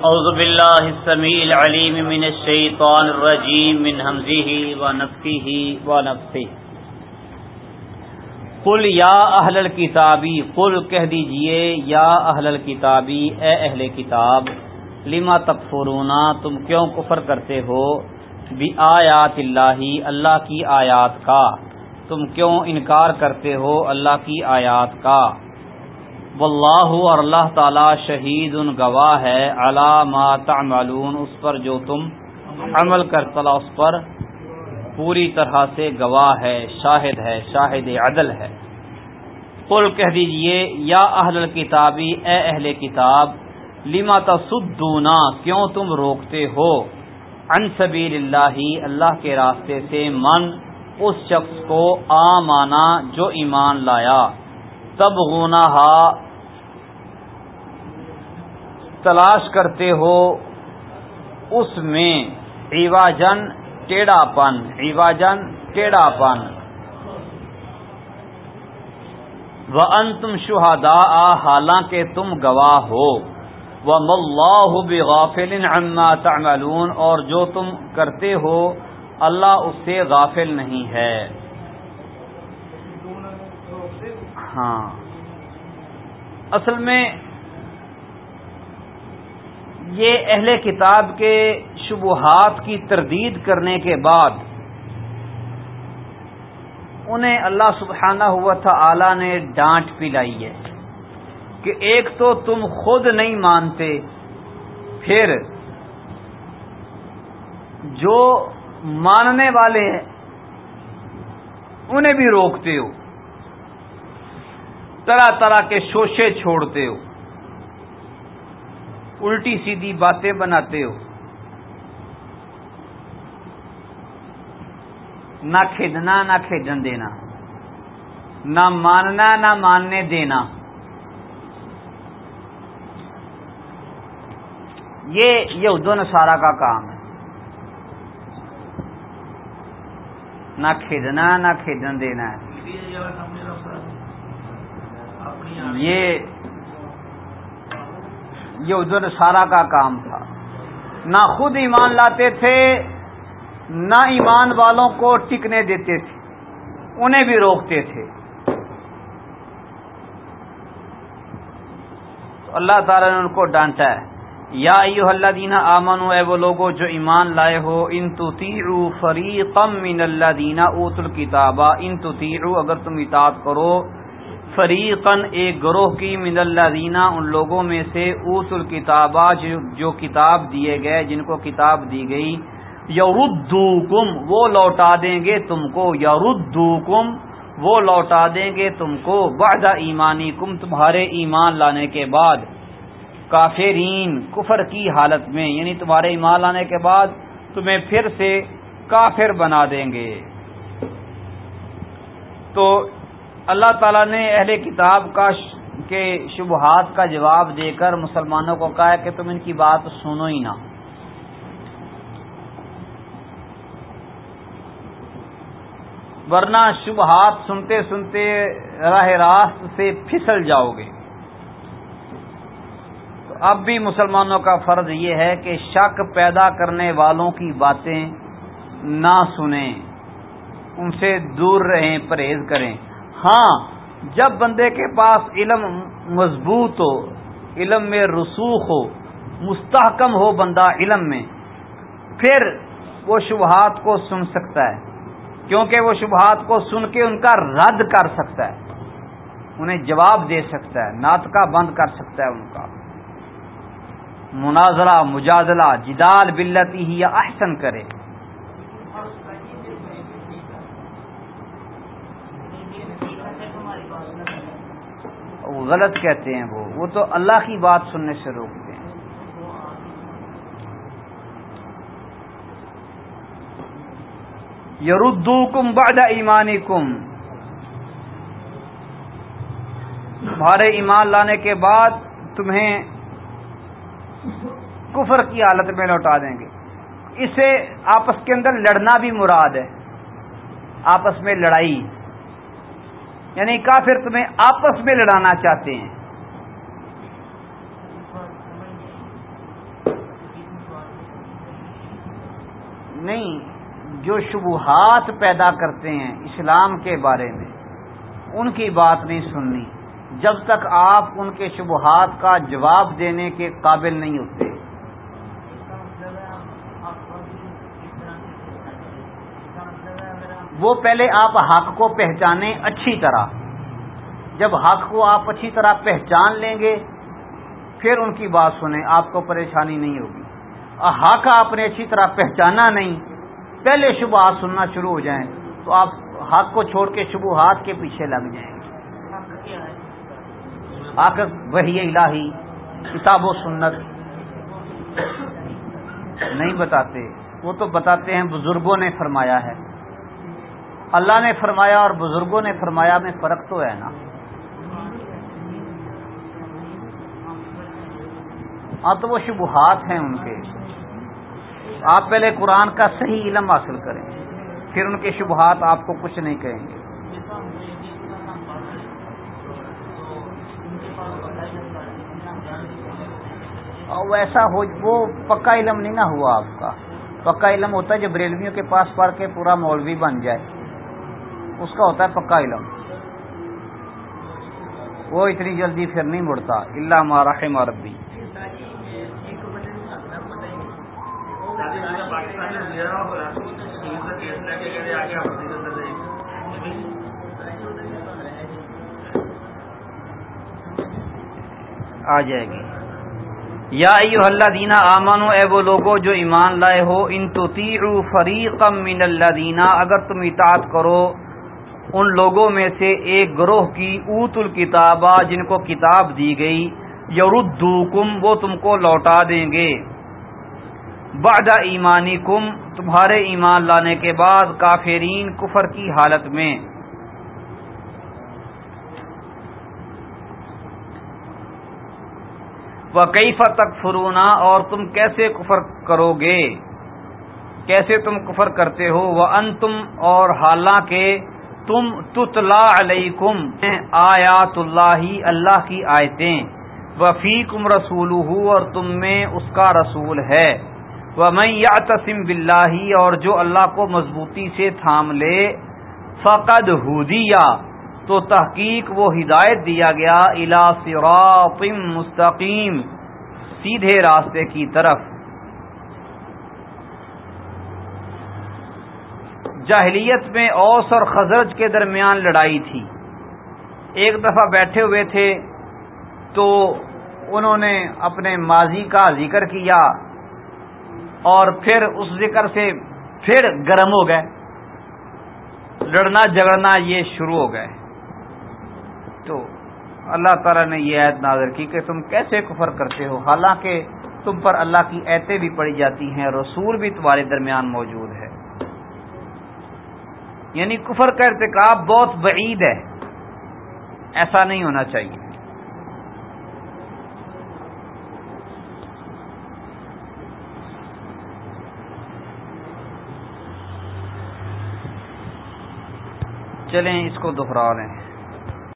اعوذ باللہ السمیع العلیم من الشیطان الرجیم من حمزه ونفثه ونفثه قل یا اہل الكتابی قل کہہ دیجیے یا اہل الكتابی اے اہل کتاب، لما تکفرونا تم کیوں کفر کرتے ہو؟ بھی آیات اللہ اللہ کی آیات کا۔ تم کیوں انکار کرتے ہو؟ اللہ کی آیات کا۔ واللہ اور اللہ تعالی شہید ان گواہ ہے علامہ تعملون، اس پر جو تم عمل کرتا اس پر پوری طرح سے گواہ ہے، شاہد ہے، شاہد عدل ہے۔ قل کہہ دیجیے، یا اہل الکتابی اے اہل کتاب، لما تصدونا کیوں تم روکتے ہو؟ عن سبیل اللہ اللہ کے راستے سے من، اس شخص کو آمانا جو ایمان لایا۔ تب غنا تلاش کرتے ہو اس میں ایوا جن ٹیڑھا پن ایوا جن ٹیڑھا پن وہ ان تم شہادا حالانکہ تم گواہ ہو۔ وہ ملو بغافل عما تعملون، اور جو تم کرتے ہو، اللہ اس سے غافل نہیں ہے۔ ہاں۔ اصل میں یہ اہل کتاب کے شبہات کی تردید کرنے کے بعد انہیں اللہ سبحانہ ہوا تھا نے ڈانٹ پلائی ہے کہ ایک تو تم خود نہیں مانتے، پھر جو ماننے والے ہیں، انہیں بھی روکتے ہو۔ طرح طرح کے شوشے چھوڑتے ہو۔ الٹی سیدھی باتیں بناتے ہو۔ نہ کھیدنا نہ کھیدن دینا۔ نہ ماننا، نہ ماننے دینا۔ یہ یہ نسارا کا کام ہے۔ نہ کھیدنا نہ کھیدن دینا۔ ہے یہ یہ ادھر سارا کا کام تھا۔ نہ خود ایمان لاتے تھے، نہ ایمان والوں کو ٹکنے دیتے تھے، انہیں بھی روکتے تھے۔ تو اللہ تعالی نے ان کو ڈانٹا ہے۔ یا ایو اللہ دینا آمن اے وہ لوگوں جو ایمان لائے ہو، ان تیرو فریقم من اللہ دینا اوت الکتابہ ان تیرو اگر تم اطاعت کرو فریقن ایک گروہ کی من اللہ ان لوگوں میں سے اوس الکتابہ جو کتاب دیے گئے، جن کو کتاب دی گئی یوردوکم وہ لوٹا دیں گے تم کو یوردوکم وہ لوٹا دیں گے تم کو بعد ایمانی کم تمہارے ایمان لانے کے بعد۔ کافرین، کفر کی حالت میں یعنی تمہارے ایمان لانے کے بعد تمہیں پھر سے کافر بنا دیں گے۔ تو اللہ تعالیٰ نے اہل کتاب کا کے شبہات کا جواب دے کر مسلمانوں کو کہا کہ تم ان کی بات سنو ہی نہ۔ ورنہ شبہات سنتے سنتے راہ راست سے پھسل جاؤ گے۔ تو اب بھی مسلمانوں کا فرض یہ ہے کہ شک پیدا کرنے والوں کی باتیں نہ سنیں، ان سے دور رہیں، پرہیز کریں۔ ہاں جب بندے کے پاس علم مضبوط ہو، علم میں رسوخ ہو، مستحکم ہو بندہ علم میں، پھر وہ شبہات کو سن سکتا ہے۔ کیونکہ وہ شبہات کو سن کے ان کا رد کر سکتا ہے۔ انہیں جواب دے سکتا ہے، ناطقہ بند کر سکتا ہے ان کا۔ مناظرہ مجادلہ جدال بلتی ہی یا احسن کرے۔ غلط کہتے ہیں وہ وہ تو اللہ کی بات سننے سے روکتے ہیں۔ یردو کم بعد ایمانی کم تمہارے ایمان لانے کے بعد تمہیں کفر کی حالت میں لوٹا دیں گے۔ اسے آپس کے اندر لڑنا بھی مراد ہے۔ آپس میں لڑائی۔ یعنی کافر تمہیں آپس میں لڑانا چاہتے ہیں۔ نہیں، جو شبہات پیدا کرتے ہیں اسلام کے بارے میں، ان کی بات نہیں سننی۔ جب تک آپ ان کے شبہات کا جواب دینے کے قابل نہیں ہوتے۔ وہ پہلے آپ حق کو پہچانیں اچھی طرح۔ جب حق کو آپ اچھی طرح پہچان لیں گے، پھر ان کی بات سنیں، آپ کو پریشانی نہیں ہوگی۔ حق آپ نے اچھی طرح پہچانا نہیں، پہلے شبہات سننا شروع ہو جائیں تو آپ حق کو چھوڑ کے شبہات کے پیچھے لگ جائیں گے۔ حق وہی الہی، کتاب و سنت نہیں بتاتے۔ وہ تو بتاتے ہیں، بزرگوں نے فرمایا ہے۔ اللہ نے فرمایا اور بزرگوں نے فرمایا میں فرق تو ہے نا۔ ہاں تو وہ شبہات ہیں ان کے۔ آپ پہلے قرآن کا صحیح علم حاصل کریں، پھر ان کے شبہات آپ کو کچھ نہیں کہیں گے۔ ویسا ہو، وہ پکا علم نہیں نہ ہوا آپ کا۔ پکا علم ہوتا ہے جو بریلویوں کے پاس پڑھ کے پورا مولوی بن جائے۔ اس کا ہوتا ہے پکا علم۔ وہ اتنی جلدی پھر نہیں مڑتا۔ اللہ مارا ماربی آ جائے گی۔ یا ایو اللہ دینا آمانو اے وہ لوگوں جو ایمان لائے ہو، ان تو فریق من اللہ دینا اگر تم اطاعت کرو ان لوگوں میں سے ایک گروہ کی اوت الکتابہ جن کو کتاب دی گئی یوردوکم وہ تم کو لوٹا دیں گے۔ بعد ایمانی کم تمہارے ایمان لانے کے بعد کافرین کفر کی حالت میں۔ وہ کئی تک فرونا اور تم کیسے کفر کرو گے؟ کیسے تم کفر کرتے ہو؟ وہ ان تم اور حالانکہ تم تتلا علیکم آیات اللہ اللہ کی آیتیں۔ وفیکم رسول اور تم میں اس کا رسول ہے۔ وہ میں یا تسم بلّہ اور جو اللہ کو مضبوطی سے تھام لے، فقد ہودیا تو تحقیق وہ ہدایت دیا گیا الا صراط مستقیم، سیدھے راستے کی طرف۔ جاہلیت میں اوس اور خزرج کے درمیان لڑائی تھی۔ ایک دفعہ بیٹھے ہوئے تھے تو انہوں نے اپنے ماضی کا ذکر کیا اور پھر اس ذکر سے پھر گرم ہو گئے۔ لڑنا جگڑنا یہ شروع ہو گئے۔ تو اللہ تعالیٰ نے یہ عید نازر کی کہ تم کیسے کفر کرتے ہو؟ حالانکہ تم پر اللہ کی ایتیں بھی پڑی جاتی ہیں، رسول بھی تمہارے درمیان موجود ہے۔ یعنی کفر کا ارتکاب بہت بعید ہے۔ ایسا نہیں ہونا چاہیے۔ چلیں اس کو دوہرا لیں۔